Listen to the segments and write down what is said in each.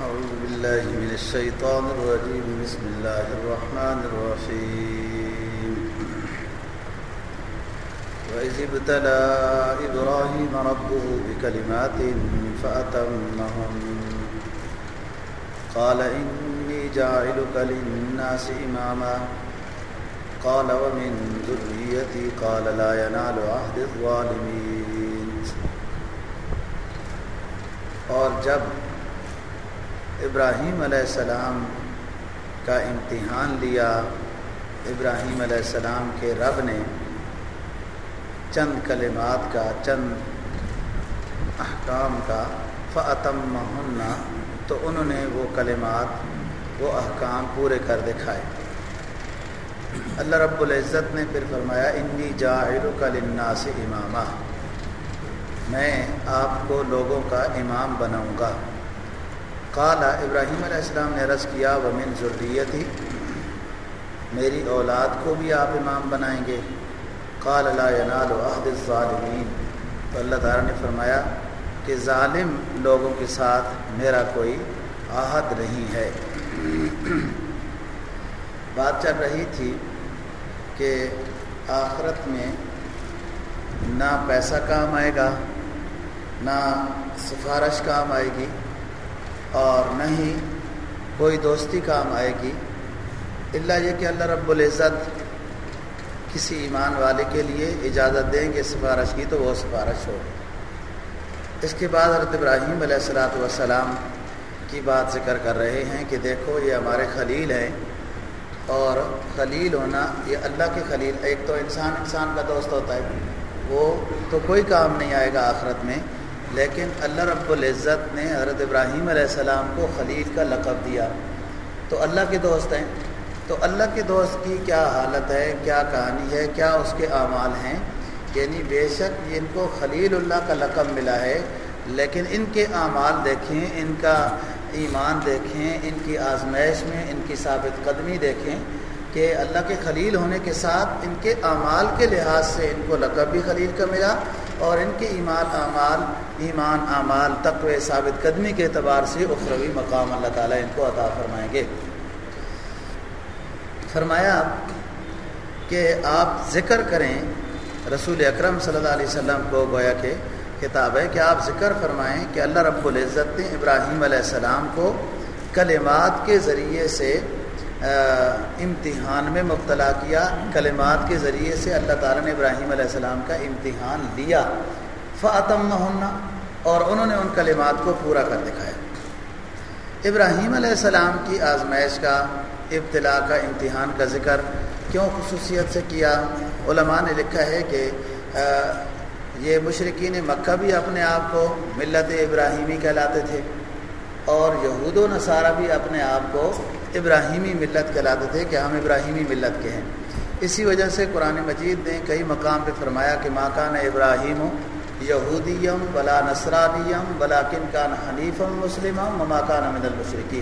أعوذ بالله من الشيطان الرجيم. بسم الله الرحمن الرحيم. وإذ ابتلى إبراهيم ربه بكلمات فأتمهم. قال إني جاعلك للناس إماما. قال ومن ذريتي. قال لا ينال عهد الظالمين. اور جب ابراہیم علیہ السلام کا امتحان لیا ابراہیم علیہ السلام کے رب نے چند کلمات کا، چند احکام کا فعتم تو انہوں نے وہ کلمات، وہ احکام پورے کر دکھائے۔ اللہ رب العزت نے پھر فرمایا، انی جاہر کا لنا سے امامہ میں آپ کو لوگوں کا امام بناؤں گا۔ قالا ابراہیم علیہ السلام نے رض کیا، ومن ضروریت ہی میری اولاد کو بھی آپ امام بنائیں گے۔ قال، لا ینال عہد الظالمین۔ تو اللہ تعالیٰ نے فرمایا کہ ظالم لوگوں کے ساتھ میرا کوئی عہد نہیں ہے۔ بات چل رہی تھی کہ آخرت میں نہ پیسہ کام آئے گا، نہ سفارش کام آئے گی۔ اور نہ ہی کوئی دوستی کام آئے گی اللہ یہ کہ اللہ رب العزت کسی ایمان والے کے لیے اجازت دیں گے سفارش کی تو وہ سفارش ہو۔ اس کے بعد حضرت ابراہیم علیہ السلاۃ والسلام کی بات ذکر کر رہے ہیں کہ دیکھو یہ ہمارے خلیل ہیں اور خلیل ہونا یہ اللہ کے خلیل، ایک تو انسان انسان کا دوست ہوتا ہے، وہ تو کوئی کام نہیں آئے گا آخرت میں۔ لیکن اللہ رب العزت نے حضرت ابراہیم علیہ السلام کو خلیل کا لقب دیا۔ تو اللہ کے دوست ہیں۔ تو اللہ کے دوست کی کیا حالت ہے، کیا کہانی ہے، کیا اس کے اعمال ہیں؟ یعنی بے شک ان کو خلیل اللہ کا لقب ملا ہے، لیکن ان کے اعمال دیکھیں، ان کا ایمان دیکھیں، ان کی آزمائش میں، ان کی ثابت قدمی دیکھیں کہ اللہ کے خلیل ہونے کے ساتھ ان کے اعمال کے لحاظ سے ان کو لقب بھی خلیل کا ملا اور ان کے ایمان، اعمال ایمان، اعمال، تقوی، ثابت قدمی کے اعتبار سے اخروی مقام اللہ تعالیٰ ان کو عطا فرمائیں گے۔ فرمایا کہ آپ ذکر کریں، رسول اکرم صلی اللہ علیہ وسلم کو گویا کہ کتاب ہے کہ آپ ذکر فرمائیں کہ اللہ رب العزت نے ابراہیم علیہ السلام کو کلمات کے ذریعے سے امتحان میں مبتلا کیا، کلمات کے ذریعے سے اللہ تعالیٰ نے ابراہیم علیہ السلام کا امتحان لیا۔ فعتم ہونا اور انہوں نے ان کلمات کو پورا کر دکھایا۔ ابراہیم علیہ السلام کی آزمائش کا ابتلا کا امتحان کا ذکر کیوں خصوصیت سے کیا؟ علماء نے لکھا ہے کہ یہ مشرقین مکہ بھی اپنے آپ کو ملت ابراہیمی کہلاتے تھے، اور یہود و نصارہ بھی اپنے آپ کو ابراہیمی ملت کہلاتے تھے کہ ہم ابراہیمی ملت کے ہیں۔ اسی وجہ سے قرآن مجید نے کئی مقام پہ فرمایا کہ ماکان ابراہیم یہودیم بلا نصرانیم بلا کن کان حنیفم مسلم مماکان امد المشرقی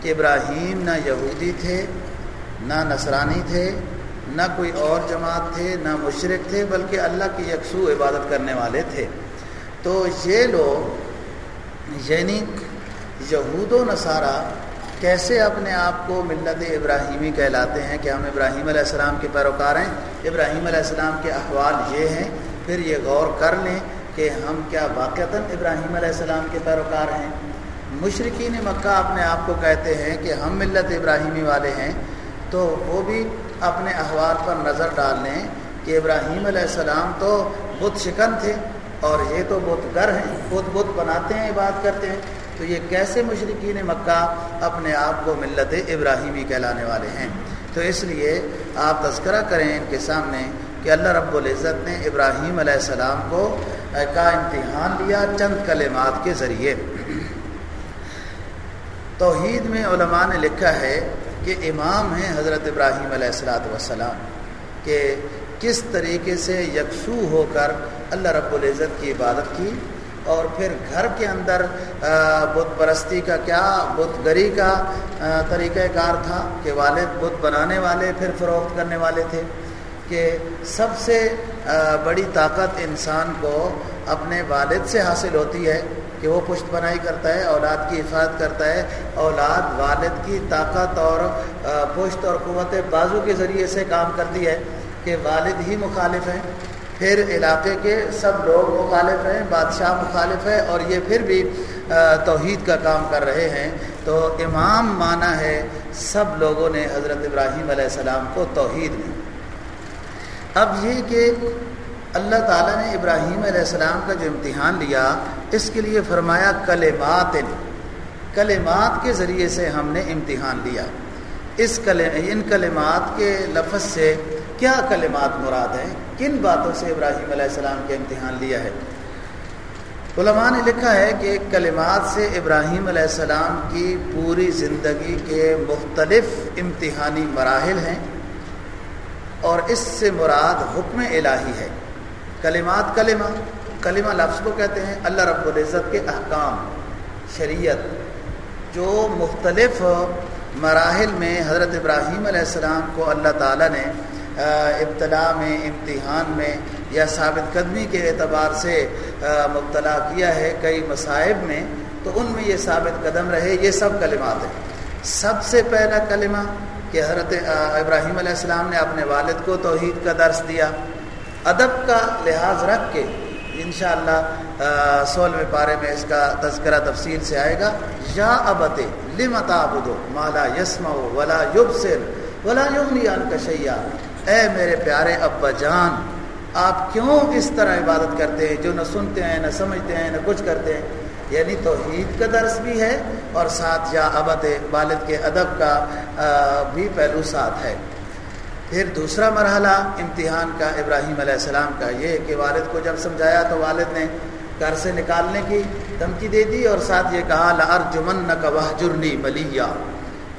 کہ ابراہیم نہ یہودی تھے، نہ نصرانی تھے، نہ کوئی اور جماعت تھے، نہ مشرق تھے، بلکہ اللہ کی یکسو عبادت کرنے والے تھے۔ تو یہ لوگ یعنی یہود و نصارہ، کیسے اپنے آپ کو ملت ابراہیمی کہلاتے ہیں؟ کہ ہم ابراہیم علیہ السلام کے پیروکار ہیں، ابراہیم علیہ السلام کے احوال یہ ہیں پھر یہ غور کر لیں کہ ہم کیا واقعتاً ابراہیم علیہ السلام کے پیروکار ہیں۔ مشرقین مکہ اپنے آپ کو کہتے ہیں کہ ہم ملت ابراہیمی والے ہیں۔ تو وہ بھی اپنے احوال پر نظر ڈال لیں کہ ابراہیم علیہ السلام تو بت شکن تھے اور یہ تو بت گر ہیں، بت بت بناتے ہیں بات کرتے ہیں۔ تو یہ کیسے مشرقین مکہ اپنے آپ کو ملت ابراہیمی کہلانے والے ہیں؟ تو اس لیے آپ تذکرہ کریں ان کے سامنے کہ اللہ رب العزت نے ابراہیم علیہ السلام کو کا امتحان لیا چند کلمات کے ذریعے۔ توحید میں علماء نے لکھا ہے کہ امام ہیں حضرت ابراہیم علیہ السلاۃ والسلام، کہ کس طریقے سے یکسو ہو کر اللہ رب العزت کی عبادت کی اور پھر گھر کے اندر بت پرستی کا کیا، بت گری کا طریقہ کار تھا کہ والد بت بنانے والے، پھر فروخت کرنے والے تھے۔ کہ سب سے بڑی طاقت انسان کو اپنے والد سے حاصل ہوتی ہے کہ وہ پشت بنائی کرتا ہے، اولاد کی حفاظت کرتا ہے۔ اولاد والد کی طاقت اور پشت اور قوت بازو کے ذریعے سے کام کرتی ہے کہ والد ہی مخالف ہیں۔ پھر علاقے کے سب لوگ مخالف ہیں، بادشاہ مخالف ہے اور یہ پھر بھی توحید کا کام کر رہے ہیں۔ تو امام مانا ہے، سب لوگوں نے حضرت ابراہیم علیہ السلام کو توحید میں اب یہ کہ اللہ تعالیٰ نے ابراہیم علیہ السلام کا جو امتحان لیا، اس کے لیے فرمایا کلمات کلمات کے ذریعے سے ہم نے امتحان لیا۔ اس ان کلمات کے لفظ سے کیا کلمات مراد ہیں؟ کن باتوں سے ابراہیم علیہ السلام کے امتحان لیا ہے؟ علماء نے لکھا ہے کہ کلمات سے ابراہیم علیہ السلام کی پوری زندگی کے مختلف امتحانی مراحل ہیں۔ اور اس سے مراد حکم الہی ہے۔ کلمات کلمہ کلمہ لفظ کو کہتے ہیں اللہ رب العزت کے احکام، شریعت، جو مختلف مراحل میں حضرت ابراہیم علیہ السلام کو اللہ تعالیٰ نے ابتدا میں، امتحان میں یا ثابت قدمی کے اعتبار سے مبتلا کیا ہے کئی مصائب میں، تو ان میں یہ ثابت قدم رہے، یہ سب کلمات ہیں۔ سب سے پہلا کلمہ کہ حضرت ابراہیم علیہ السلام نے اپنے والد کو توحید کا درس دیا۔ ادب کا لحاظ رکھ کے انشاءاللہ سولہویں پارے میں اس کا تذکرہ تفصیل سے آئے گا۔ یا ابت لمتا بدو مالا یسما ولا یوب سر ولا یوم کشیا اے میرے پیارے ابا جان، آپ کیوں اس طرح عبادت کرتے ہیں؟ جو نہ سنتے ہیں، نہ سمجھتے ہیں، نہ کچھ کرتے ہیں؟ یعنی توحید کا درس بھی ہے اور ساتھ یا ابد والد کے ادب کا بھی پہلو ساتھ ہے۔ پھر دوسرا مرحلہ امتحان کا ابراہیم علیہ السلام کا، یہ کہ والد کو جب سمجھایا تو والد نے گھر سے نکالنے کی دھمکی دے دی اور ساتھ یہ کہا لرجمن نہ کا جرنی ملیہ۔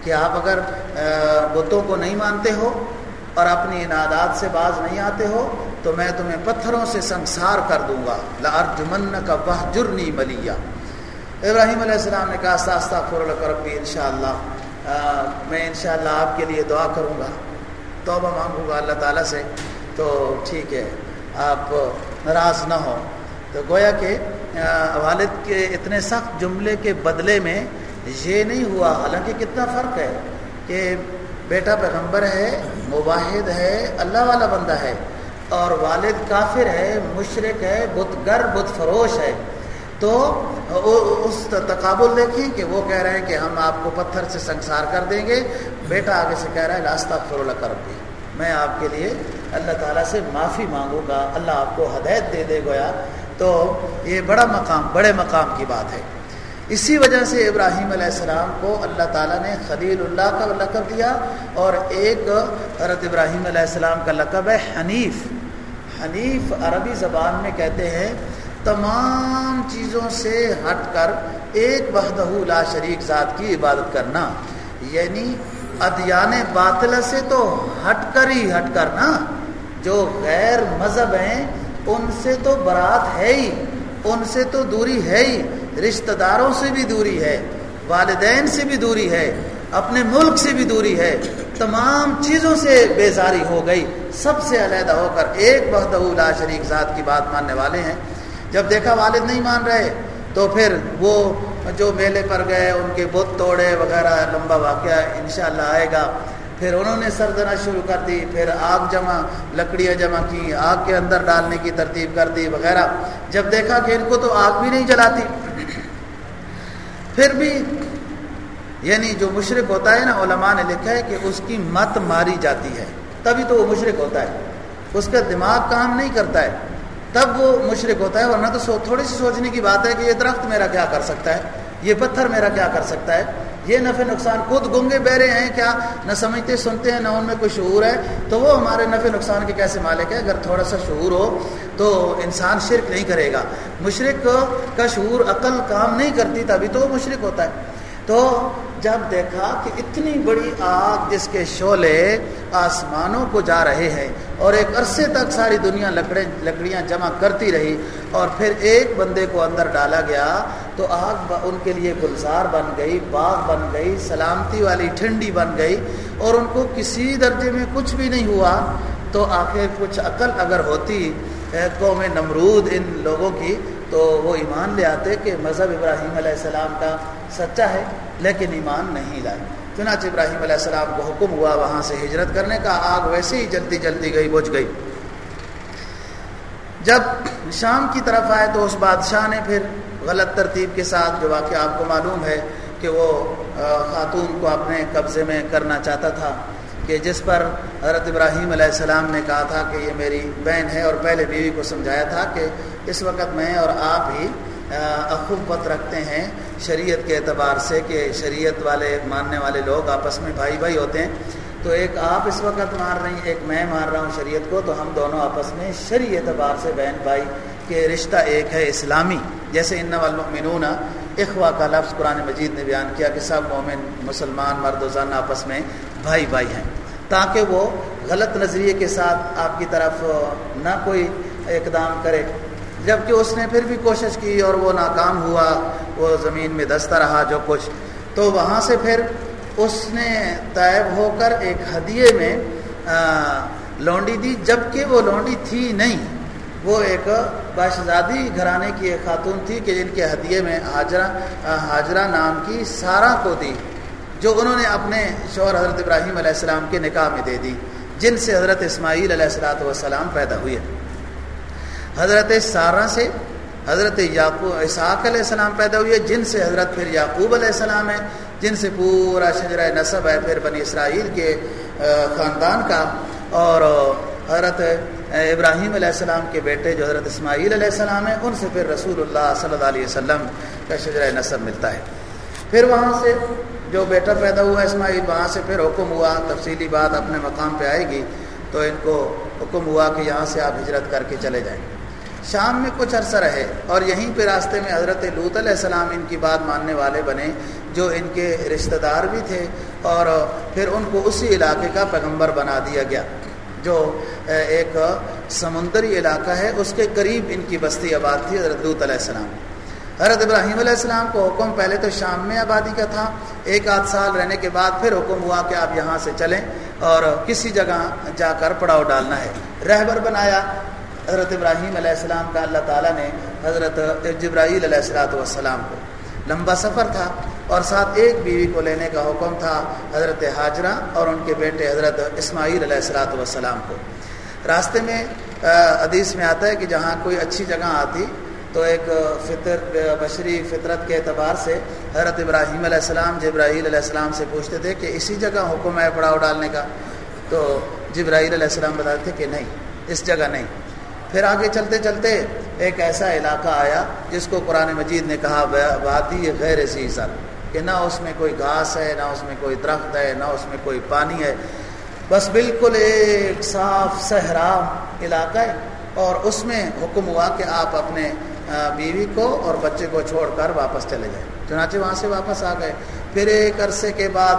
کہ آپ اگر بتوں کو نہیں مانتے ہو اور اپنی انعداد سے باز نہیں آتے ہو، تو میں تمہیں پتھروں سے سنسار کر دوں گا۔ لرجمن کا وہ جرنی ملیہ۔ ابراہیم علیہ السلام نے کہا ساستہ فر القربی ان شاء اللہ میں ان شاء اللہ آپ کے لیے دعا کروں گا، توبہ مانگوں گا اللہ تعالیٰ سے۔ تو ٹھیک ہے، آپ ناراض نہ ہوں۔ تو گویا کہ والد کے اتنے سخت جملے کے بدلے میں یہ نہیں ہوا۔ حالانکہ کتنا فرق ہے کہ بیٹا پیغمبر ہے مباحد ہے، اللہ والا بندہ ہے، اور والد کافر ہے مشرق ہے، بت گر، بت فروش ہے۔ تو اس تقابل دیکھیں کہ وہ کہہ رہے ہیں کہ ہم آپ کو پتھر سے سنسار کر دیں گے۔ بیٹا آگے سے کہہ رہا ہے راستہ فرول کر بھی میں آپ کے لیے اللہ تعالیٰ سے معافی مانگوں گا۔ اللہ آپ کو ہدایت دے دے گویا۔ تو یہ بڑا مقام، بڑے مقام کی بات ہے۔ اسی وجہ سے ابراہیم علیہ السلام کو اللہ تعالیٰ نے خلیل اللہ کا لقب دیا اور ایک حضرت ابراہیم علیہ السلام کا لقب ہے حنیف۔ حنیف عربی زبان میں کہتے ہیں تمام چیزوں سے ہٹ کر ایک وحدہ لا شریک ذات کی عبادت کرنا یعنی ادیان باطل سے تو ہٹ کر ہی ہٹ کر نا، جو غیر مذہب ہیں، ان سے تو برات ہے ہی، ان سے تو دوری ہے ہی، رشتہ داروں سے بھی دوری ہے، والدین سے بھی دوری ہے، اپنے ملک سے بھی دوری ہے، تمام چیزوں سے بیزاری ہو گئی۔ سب سے علیحدہ ہو کر ایک وحدہ لا شریک ذات کی بات ماننے والے ہیں۔ جب دیکھا والد نہیں مان رہے، تو پھر وہ جو میلے پر گئے، ان کے بت توڑے وغیرہ، لمبا واقعہ انشاءاللہ آئے گا۔ پھر انہوں نے سردنا شروع کر دی، پھر آگ جمع، لکڑیاں جمع کی، آگ کے اندر ڈالنے کی ترتیب کر دی وغیرہ۔ جب دیکھا کہ ان کو تو آگ بھی نہیں جلاتی، پھر بھی یعنی جو مشرق ہوتا ہے نا، علماء نے لکھا ہے کہ اس کی مت ماری جاتی ہے۔ تبھی تو وہ مشرق ہوتا ہے۔ اس کا دماغ کام نہیں کرتا ہے۔ تب وہ مشرق ہوتا ہے، ورنہ تو سو تھوڑی سی سوچنے کی بات ہے کہ یہ درخت میرا کیا کر سکتا ہے؟ یہ پتھر میرا کیا کر سکتا ہے؟ یہ نفع نقصان خود گنگے بہرے ہیں، کیا نہ سمجھتے، سنتے ہیں، نہ ان میں کوئی شعور ہے؟ تو وہ ہمارے نفع نقصان کے کیسے مالک ہے اگر تھوڑا سا شعور ہو تو انسان شرک نہیں کرے گا۔ مشرق کا شعور عقل، کام نہیں کرتی، تبھی تو وہ مشرق ہوتا ہے۔ تو جب دیکھا کہ اتنی بڑی آگ جس کے شعلے آسمانوں کو جا رہے ہیں اور ایک عرصے تک ساری دنیا لکڑے لکڑیاں جمع کرتی رہی اور پھر ایک بندے کو اندر ڈالا گیا تو آگ ان کے لیے گلزار بن گئی، باغ بن گئی، سلامتی والی ٹھنڈی بن گئی اور ان کو کسی درجے میں کچھ بھی نہیں ہوا۔ تو آخر کچھ عقل اگر ہوتی قوم نمرود، ان لوگوں کی، تو وہ ایمان لے آتے کہ مذہب ابراہیم علیہ السلام کا سچا ہے، لیکن ایمان نہیں لائے۔ چنانچہ ابراہیم علیہ السلام کو حکم ہوا وہاں سے ہجرت کرنے کا، آگ ویسے ہی جلدی جلدی گئی، بجھ گئی۔ جب شام کی طرف آئے تو اس بادشاہ نے پھر غلط ترتیب کے ساتھ، جو واقعہ آپ کو معلوم ہے کہ وہ خاتون کو اپنے قبضے میں کرنا چاہتا تھا کہ جس پر حضرت ابراہیم علیہ السلام نے کہا تھا کہ یہ میری بہن ہے اور پہلے بیوی کو سمجھایا تھا کہ اس وقت میں اور آپ ہی اخوبت رکھتے ہیں شریعت کے اعتبار سے کہ شریعت والے، ماننے والے لوگ آپس میں بھائی بھائی ہوتے ہیں۔ تو ایک آپ اس وقت مار رہی ہیں ایک میں مار رہا ہوں شریعت کو، تو ہم دونوں آپس میں شریع اعتبار سے بہن بھائی کے رشتہ ایک ہے اسلامی۔ جیسے ان والمؤمنون اخوا کا لفظ قرآن مجید نے بیان کیا کہ سب مومن، مسلمان، مرد و زن آپس میں بھائی بھائی ہیں۔ تاکہ وہ غلط نظریے کے ساتھ آپ کی طرف نہ کوئی اقدام کرے۔ جبکہ اس نے پھر بھی کوشش کی اور وہ ناکام ہوا، وہ زمین میں دستہ رہا جو کچھ۔ تو وہاں سے پھر اس نے طائب ہو کر ایک ہدیے میں لونڈی دی جبکہ وہ لونڈی تھی نہیں۔ وہ ایک باشزادی گھرانے کی ایک خاتون تھی کہ جن کے ہدیے میں حاجرہ حاجرہ نام کی سارا کو دی، جو انہوں نے اپنے شوہر حضرت ابراہیم علیہ السلام کے نکاح میں دے دی، جن سے حضرت اسماعیل علیہ السلاۃ والسلام پیدا ہوئے۔ حضرت سارہ سے حضرت یعقوب اسحاق علیہ السلام پیدا ہوئے جن سے حضرت پھر یعقوب علیہ السلام ہے جن سے پورا شجرہ نصب ہے پھر بنی اسرائیل کے خاندان کا۔ اور حضرت ابراہیم علیہ السلام کے بیٹے جو حضرت اسماعیل علیہ السلام ہیں، ان سے پھر رسول اللہ صلی اللہ علیہ وسلم کا شجرہ نصب ملتا ہے۔ پھر وہاں سے جو بیٹا پیدا ہوا اسماعیل، وہاں سے پھر حکم ہوا، تفصیلی بات اپنے مقام پہ آئے گی، تو ان کو حکم ہوا کہ یہاں سے آپ ہجرت کر کے چلے جائیں۔ شام میں کچھ عرصہ رہے اور یہیں پہ راستے میں حضرت لوت علیہ السلام ان کی بات ماننے والے بنے، جو ان کے رشتہ دار بھی تھے اور پھر ان کو اسی علاقے کا پیغمبر بنا دیا گیا، جو ایک سمندری علاقہ ہے، اس کے قریب ان کی بستی آباد تھی حضرت لوت علیہ السلام۔ حضرت ابراہیم علیہ السلام کو حکم پہلے تو شام میں آبادی کا تھا، ایک آدھ سال رہنے کے بعد پھر حکم ہوا کہ آپ یہاں سے چلیں اور کسی جگہ جا کر پڑاؤ ڈالنا ہے۔ رہبر بنایا حضرت ابراہیم علیہ السلام کا اللہ تعالیٰ نے حضرت جبرائیل علیہ السلاۃ والسلام کو لمبا سفر تھا اور ساتھ ایک بیوی کو لینے کا حکم تھا حضرت حاجرہ اور ان کے بیٹے حضرت اسماعیل علیہ السلاۃ والسلام کو۔ راستے میں حدیث میں آتا ہے کہ جہاں کوئی اچھی جگہ آتی تو ایک فطر، بشری فطرت کے اعتبار سے حضرت ابراہیم علیہ السلام، جبرائیل علیہ السلام سے پوچھتے تھے کہ اسی جگہ حکم ہے پڑاؤ ڈالنے کا؟ تو جبرائیل علیہ السلام بتاتے تھے کہ نہیں، اس جگہ نہیں۔ پھر آگے چلتے چلتے ایک ایسا علاقہ آیا جس کو قرآن مجید نے کہا وادی غیر سیزن کہ نہ اس میں کوئی گھاس ہے، نہ اس میں کوئی درخت ہے، نہ اس میں کوئی پانی ہے۔ بس بالکل ایک صاف صحرا علاقہ ہے اور اس میں حکم ہوا کہ آپ اپنے بیوی کو اور بچے کو چھوڑ کر واپس چلے جائیں۔ چنانچہ وہاں سے واپس آ گئے۔ پھر ایک عرصے کے بعد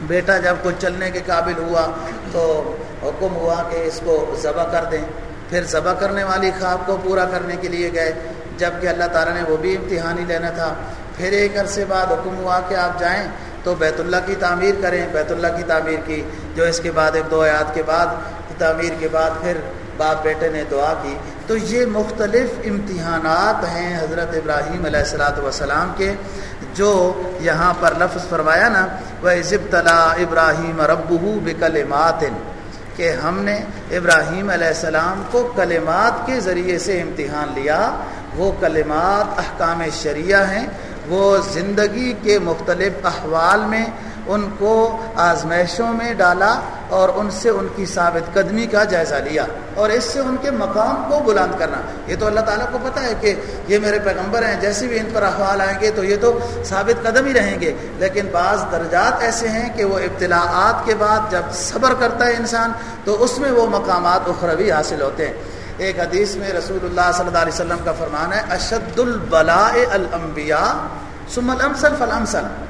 بیٹا جب کچھ چلنے کے قابل ہوا تو حکم ہوا کہ اس کو ذبح کر دیں۔ پھر ذبح کرنے والی خواب کو پورا کرنے کے لیے گئے۔ جبکہ اللہ تعالیٰ نے وہ بھی امتحانی لینا تھا۔ پھر ایک عرصے بعد حکم ہوا کہ آپ جائیں تو بیت اللہ کی تعمیر کریں۔ بیت اللہ کی تعمیر کی، جو اس کے بعد ایک دو آیات کے بعد، تعمیر کے بعد پھر باپ بیٹے نے دعا کی۔ تو یہ مختلف امتحانات ہیں حضرت ابراہیم علیہ السلاۃ وسلام کے، جو یہاں پر لفظ فرمایا نا وہ ضب ابراہیم رب بکل ماتن کہ ہم نے ابراہیم علیہ السلام کو کلمات کے ذریعے سے امتحان لیا۔ وہ کلمات احکام شریعہ ہیں۔ وہ زندگی کے مختلف احوال میں ان کو آزمائشوں میں ڈالا اور ان سے ان کی ثابت قدمی کا جائزہ لیا اور اس سے ان کے مقام کو بلند کرنا۔ یہ تو اللہ تعالیٰ کو پتہ ہے کہ یہ میرے پیغمبر ہیں، جیسے بھی ان پر احوال آئیں گے تو یہ تو ثابت قدم ہی رہیں گے۔ لیکن بعض درجات ایسے ہیں کہ وہ ابتلاعات کے بعد جب صبر کرتا ہے انسان تو اس میں وہ مقامات اخروی حاصل ہوتے ہیں۔ ایک حدیث میں رسول اللہ صلی اللہ علیہ وسلم کا فرمان ہے، اشد البلاء الانبیاء ثم الامثل فالامثل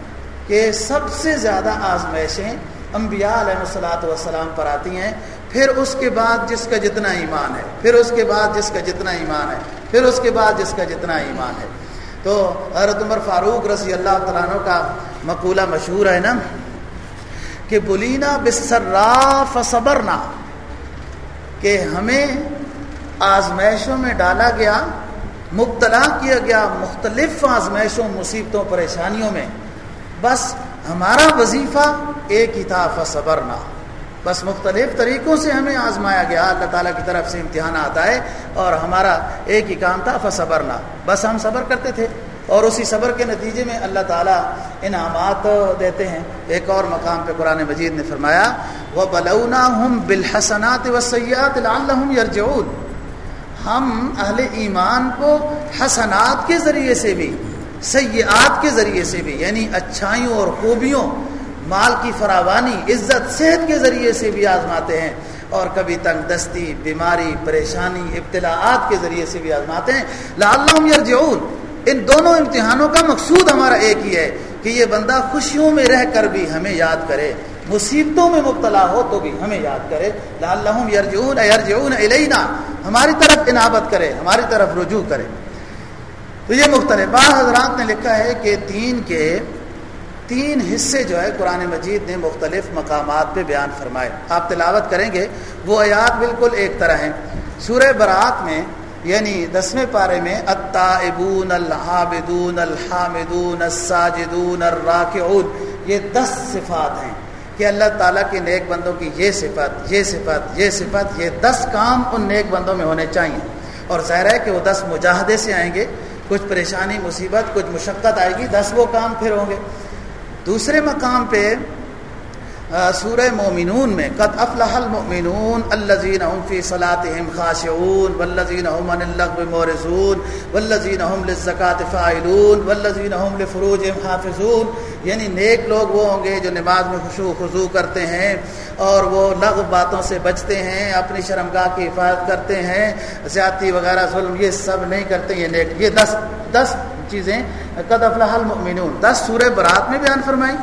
کہ سب سے زیادہ آزمائشیں انبیاء علیہ السلاۃ والسلام پر آتی ہیں، پھر اس کے بعد جس کا جتنا ایمان ہے، پھر اس کے بعد جس کا جتنا ایمان ہے، پھر اس کے بعد جس کا جتنا ایمان ہے۔ تو حضرت عمر فاروق رضی اللہ تعالیٰ عنہ کا مقولہ مشہور ہے نا، کہ بلینا بسراف صبرنا، کہ ہمیں آزمائشوں میں ڈالا گیا، مبتلا کیا گیا، مختلف آزمائشوں، مصیبتوں، پریشانیوں میں۔ بس ہمارا وظیفہ ایک ہی تھا نہ بس مختلف طریقوں سے ہمیں آزمایا گیا۔ اللہ تعالیٰ کی طرف سے امتحان آتا ہے اور ہمارا ایک ہی کام تھا فصبر نہ بس ہم صبر کرتے تھے اور اسی صبر کے نتیجے میں اللہ تعالیٰ انعامات دیتے ہیں۔ ایک اور مقام پہ قرآن مجید نے فرمایا وہ بلونا ہم بالحسنات و سیاحت یرجعون ہم اہل ایمان کو حسنات کے ذریعے سے بھی سیاحت کے ذریعے سے بھی یعنی اچھائیوں اور خوبیوں، مال کی فراوانی، عزت، صحت کے ذریعے سے بھی آزماتے ہیں۔ اور کبھی تنگ دستی، بیماری، پریشانی، ابتلاعات کے ذریعے سے بھی آزماتے ہیں۔ لعلہم یرجعون۔ ان دونوں امتحانوں کا مقصود ہمارا ایک ہی ہے کہ یہ بندہ خوشیوں میں رہ کر بھی ہمیں یاد کرے۔ مصیبتوں میں مبتلا ہو تو بھی ہمیں یاد کرے۔ لعلہم یرجعون یرجعون الینا۔ ہماری طرف انابت کرے، ہماری طرف رجوع کرے۔ تو یہ مختلف، بعض حضرات نے لکھا ہے کہ دین کے تین حصے جو ہے قرآن مجید نے مختلف مقامات پہ بیان فرمائے۔ آپ تلاوت کریں گے، وہ آیات بالکل ایک طرح ہیں۔ سورہ برات میں یعنی دسویں پارے میں الطائبون الحابدون الحامدون، الساجدون، الراکعون، یہ دس صفات ہیں کہ اللہ تعالیٰ کے نیک بندوں کی یہ صفت یہ صفت یہ صفت، یہ دس کام ان نیک بندوں میں ہونے چاہیے اور ظاہر ہے کہ وہ دس مجاہدے سے آئیں گے۔ کچھ پریشانی، مصیبت، کچھ مشقت آئے گی، دس وہ کام پھر ہوں گے۔ دوسرے مقام پہ سورہ مومنون میں، قد افلح المؤمنون الذين هم في صلاتهم خاشعون والذين هم عن اللغو معرضون والذين هم للزكاه فاعلون والذين هم لفروجهم حافظون۔ یعنی نیک لوگ وہ ہوں گے جو نماز میں خشوع، خضوع کرتے ہیں اور وہ لغو باتوں سے بچتے ہیں، اپنی شرمگاہ کی حفاظت کرتے ہیں، زیادتی وغیرہ، ظلم، یہ سب نہیں کرتے، یہ نیک، یہ دس دس چیزیں۔ قد افلح المؤمنون۔ دس سورہ برات میں بیان فرمائیں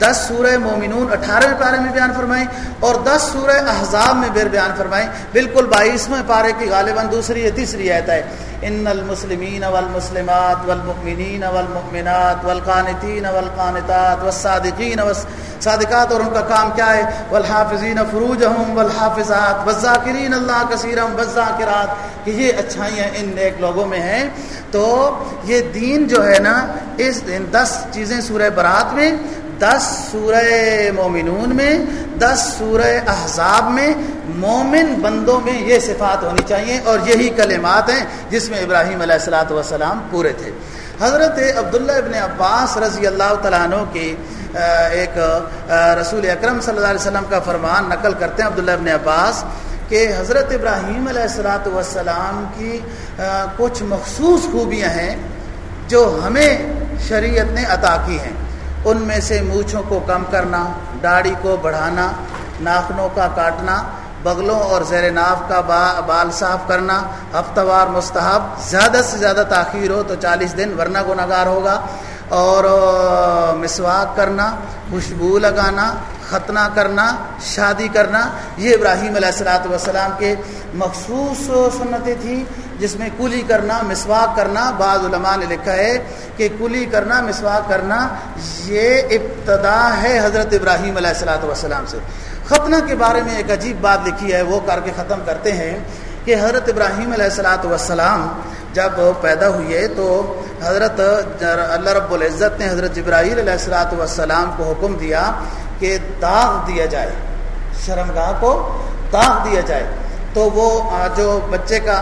دس سورہ مومنون اٹھارہویں پارے میں بیان فرمائیں اور دس سورہ احزاب میں بیر بیان فرمائیں۔ بالکل بائیسویں پارے کی غالباً دوسری یا تیسری آیت ہے۔ ان المسلمین والمسلمات والمؤمنین والمؤمنات والقانتین والقانتات والصادقین والصادقات اور ان کا کام کیا ہے؟ والحافظین فروجہم والحافظات والذاکرین اللہ کثیرم والذاکرات۔ کہ یہ اچھائیاں ان نیک لوگوں میں ہیں۔ تو یہ دین جو ہے نا، اس ان دس چیزیں سورہ برات میں دس سورہ مومنون میں، دس سورہ احزاب میں مومن بندوں میں یہ صفات ہونی چاہیے اور یہی کلمات ہیں جس میں ابراہیم علیہ السلاۃ والسلام پورے تھے۔ حضرت عبداللہ ابن عباس رضی اللہ تعالیٰ عنہ کی ایک رسول اکرم صلی اللہ علیہ وسلم کا فرمان نقل کرتے ہیں عبداللہ ابن عباس کہ حضرت ابراہیم علیہ السلاۃ والسلام کی کچھ مخصوص خوبیاں ہیں جو ہمیں شریعت نے عطا کی ہیں۔ ان میں سے مونچھوں کو کم کرنا، داڑھی کو بڑھانا، ناخنوں کا کاٹنا، بغلوں اور زیر ناف کا با، بال صاف کرنا ہفتہ وار مستحب، زیادہ سے زیادہ تاخیر ہو تو چالیس دن ورنہ گناہ ہوگا اور مسواک کرنا، خوشبو لگانا ختنہ کرنا، شادی کرنا، یہ ابراہیم علیہ السلاۃ والسلام کے مخصوص سنتیں تھیں، جس میں کلی کرنا، مسواک کرنا، بعض علماء نے لکھا ہے کہ کلی کرنا، مسواک کرنا، یہ ابتدا ہے حضرت ابراہیم علیہ السلاۃ والسلام سے۔ ختنہ کے بارے میں ایک عجیب بات لکھی ہے، وہ کر کے ختم کرتے ہیں کہ حضرت ابراہیم علیہ السلاۃ والسلام جب پیدا ہوئے تو حضرت اللہ رب العزت نے حضرت ابراہیل علیہ السلاۃ والسلام کو حکم دیا کہ داغ دیا جائے، شرمگاہ کو داغ دیا جائے۔ تو وہ جو بچے کا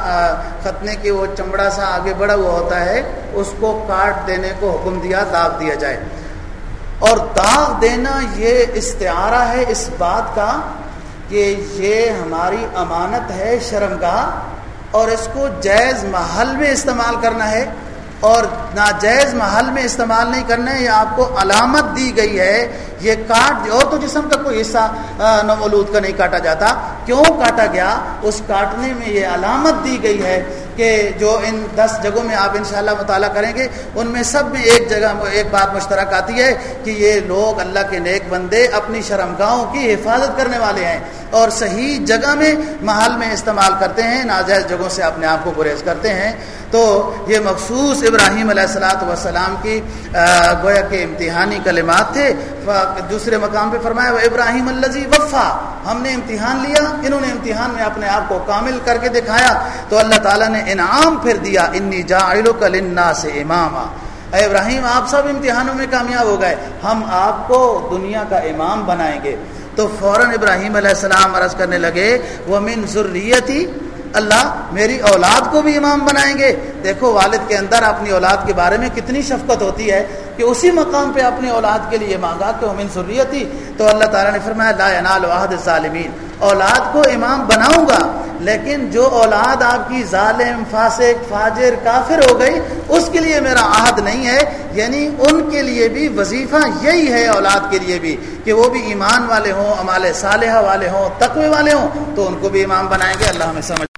ختنے کی وہ چمڑا سا آگے بڑھا ہوا ہوتا ہے، اس کو کاٹ دینے کو حکم دیا، داغ دیا جائے۔ اور داغ دینا یہ استعارہ ہے اس بات کا کہ یہ ہماری امانت ہے شرمگاہ، اور اس کو جائز محل میں استعمال کرنا ہے۔ اور ناجائز محل میں استعمال نہیں کرنا ہے، یہ آپ کو علامت دی گئی ہے یہ کاٹ اور تو جسم کا کوئی حصہ نومولود کا نہیں کاٹا جاتا۔ کیوں کاٹا گیا؟ اس کاٹنے میں یہ علامت دی گئی ہے کہ جو ان دس جگہوں میں آپ انشاءاللہ مطالعہ کریں گے، ان میں سب میں ایک جگہ، ایک بات مشترک آتی ہے کہ یہ لوگ اللہ کے نیک بندے اپنی شرمگاہوں کی حفاظت کرنے والے ہیں۔ اور صحیح جگہ میں محل میں استعمال کرتے ہیں، ناجائز جگہوں سے اپنے آپ کو گریز کرتے ہیں۔ تو یہ مخصوص ابراہیم علیہ السلاۃ وسلام کی گویا کے امتحانی کلمات تھے۔ دوسرے مقام پہ فرمایا، وہ ابراہیم الزی وفا، ہم نے امتحان لیا، انہوں نے امتحان میں اپنے آپ کو کامل کر کے دکھایا۔ تو اللہ تعالیٰ نے انعام پھر دیا، انی جا کلنا سے امام اے ابراہیم، آپ سب امتحانوں میں کامیاب ہو گئے، ہم آپ کو دنیا کا امام بنائیں گے۔ تو فوراً ابراہیم علیہ السلام عرض کرنے لگے، وہ من ضروریتی اللہ میری اولاد کو بھی امام بنائیں گے۔ دیکھو، والد کے اندر اپنی اولاد کے بارے میں کتنی شفقت ہوتی ہے۔ کہ اسی مقام پہ اپنی اولاد کے لیے مانگا کہ امن ضروریتی تو اللہ تعالیٰ نے فرمایا، لا ینال واحد ظالمین اولاد کو امام بناؤں گا، لیکن جو اولاد آپ کی ظالم، فاسق، فاجر، کافر ہو گئی، اس کے لیے میرا عہد نہیں ہے۔ یعنی ان کے لیے بھی وظیفہ یہی ہے اولاد کے لیے بھی، کہ وہ بھی ایمان والے ہوں امال صالحہ والے ہوں، تقوی والے ہوں، تو ان کو بھی امام بنائیں گے۔ اللہ ہمیں سمجھ